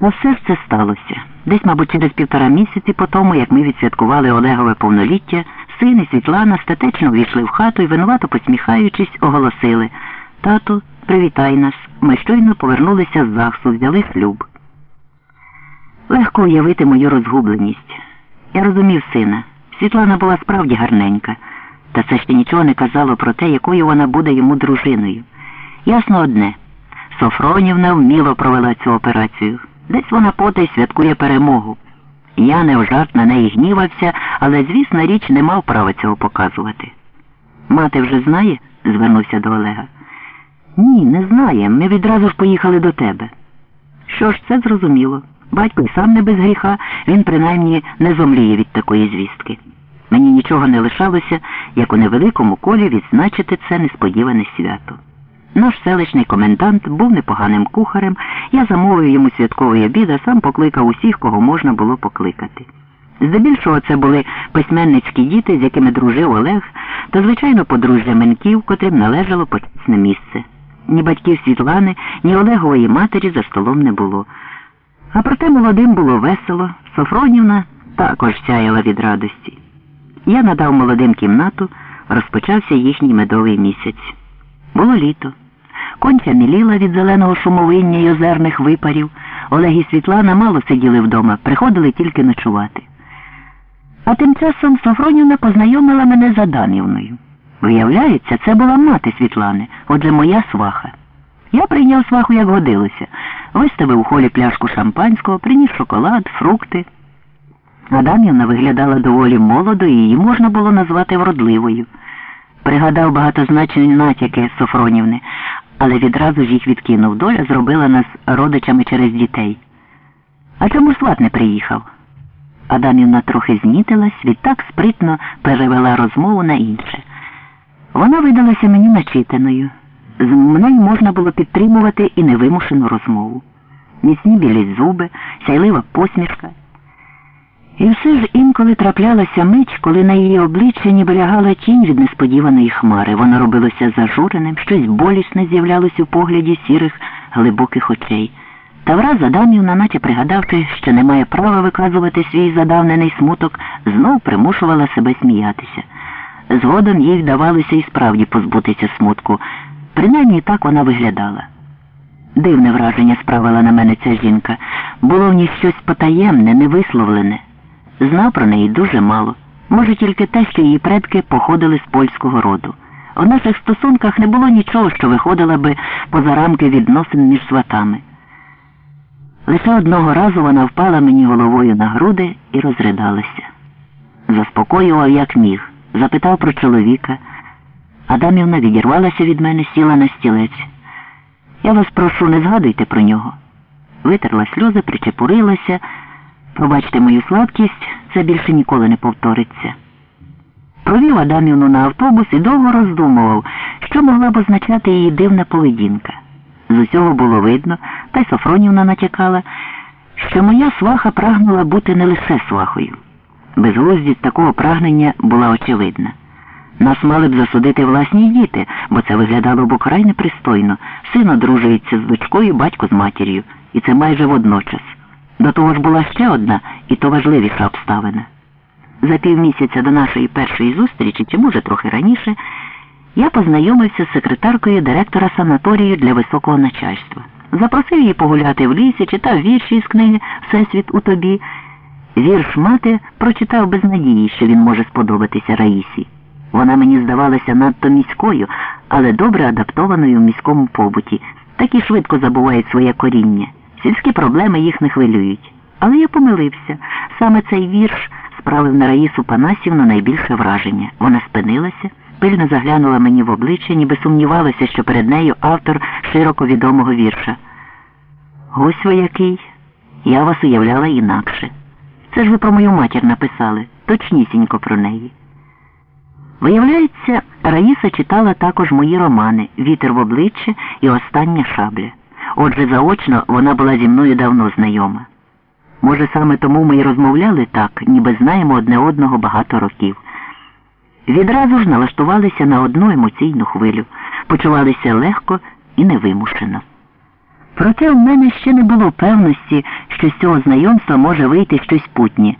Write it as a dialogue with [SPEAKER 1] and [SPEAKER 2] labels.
[SPEAKER 1] Ж це сталося. Десь, мабуть, через півтора місяці по тому, як ми відсвяткували Олегове повноліття, син і Світлана статечно увійшли в хату і, винувато посміхаючись, оголосили Тату, привітай нас. Ми щойно повернулися з ЗАГСу, взяли шлюб. Легко уявити мою розгубленість. Я розумів сина. Світлана була справді гарненька, та це ще нічого не казало про те, якою вона буде йому дружиною. Ясно одне. Софронівна вміло провела цю операцію. Десь вона потай святкує перемогу. Я не в жарт на неї гнівався, але, звісна річ, не мав права цього показувати. Мати вже знає? звернувся до Олега. Ні, не знає. Ми відразу ж поїхали до тебе. Що ж, це зрозуміло. Батько й сам не без гріха, він принаймні не зомліє від такої звістки. Мені нічого не лишалося, як у невеликому колі відзначити це несподіване свято. Наш селищний комендант був непоганим кухарем, я замовив йому святковий обід, а сам покликав усіх, кого можна було покликати. Здебільшого це були письменницькі діти, з якими дружив Олег, та, звичайно, подружжя Менків, котрим належало почесне місце. Ні батьків Світлани, ні Олегової матері за столом не було. А проте молодим було весело, Софронівна також сяяла від радості. Я надав молодим кімнату, розпочався їхній медовий місяць. Було літо. Конча міліла від зеленого шумовиння й озерних випарів. Олег і Світлана мало сиділи вдома, приходили тільки ночувати. А тим часом Софронівна познайомила мене з Адамівною. Виявляється, це була мати Світлани, отже моя сваха. Я прийняв сваху, як годилося, виставив у холі пляшку шампанського, приніс шоколад, фрукти. Адамівна виглядала доволі молодо і її можна було назвати вродливою. Пригадав багатозначні натяки Софронівни, але відразу ж їх відкинув. Доля зробила нас родичами через дітей. А чому ж сват не приїхав? Адамівна трохи знітилась, відтак спритно перевела розмову на інше. Вона видалася мені начитаною. З нею можна було підтримувати і невимушену розмову. Міцні білі зуби, сяйлива посмішка. І все ж інколи траплялася мить, коли на її обличчі ніби лягала тінь від несподіваної хмари. Воно робилося зажуреним, щось болісне з'являлось у погляді сірих глибоких очей. Та враз Адамівна, наче пригадавши, що не має права виказувати свій задавнений смуток, знов примушувала себе сміятися. Згодом їй вдавалося і справді позбутися смутку. Принаймні так вона виглядала. Дивне враження справила на мене ця жінка. Було в ній щось потаємне, невисловлене. Знав про неї дуже мало. Може, тільки те, що її предки походили з польського роду. У наших стосунках не було нічого, що виходило би поза рамки відносин між сватами. Лише одного разу вона впала мені головою на груди і розридалася. Заспокоював, як міг, запитав про чоловіка. Адамівна відірвалася від мене, сіла на стілець. Я вас прошу, не згадуйте про нього. Витерла сльози, причепурилася. Пробачте мою слабкість, це більше ніколи не повториться. Провів Адамівну на автобус і довго роздумував, що могла б означати її дивна поведінка. З усього було видно, та й Софронівна натякала, що моя сваха прагнула бути не лише свахою. Безглуздість такого прагнення була очевидна. Нас мали б засудити власні діти, бо це виглядало б украй непристойно. Син одружується з дочкою, батько з матір'ю, і це майже водночас. До того ж була ще одна, і то важливіша обставина. За півмісяця до нашої першої зустрічі, чи може трохи раніше, я познайомився з секретаркою директора санаторію для високого начальства. Запросив її погуляти в лісі, читав вірші із книги Всесвіт у тобі. Вірш мати прочитав без надії, що він може сподобатися Раїсі. Вона мені здавалася надто міською, але добре адаптованою в міському побуті. Такі швидко забувають своє коріння. Сільські проблеми їх не хвилюють. Але я помилився. Саме цей вірш справив на Раїсу Панасівну найбільше враження. Вона спинилася, пильно заглянула мені в обличчя, ніби сумнівалася, що перед нею автор широко відомого вірша. Ось ви який. Я вас уявляла інакше. Це ж ви про мою матір написали, точнісінько про неї. Виявляється, Раїса читала також мої романи Вітер в обличчя і Остання шабля. Отже, заочно вона була зі мною давно знайома. Може, саме тому ми й розмовляли так, ніби знаємо одне одного багато років. Відразу ж налаштувалися на одну емоційну хвилю, почувалися легко і невимушено. Проте у мене ще не було певності, що з цього знайомства може вийти щось путнє.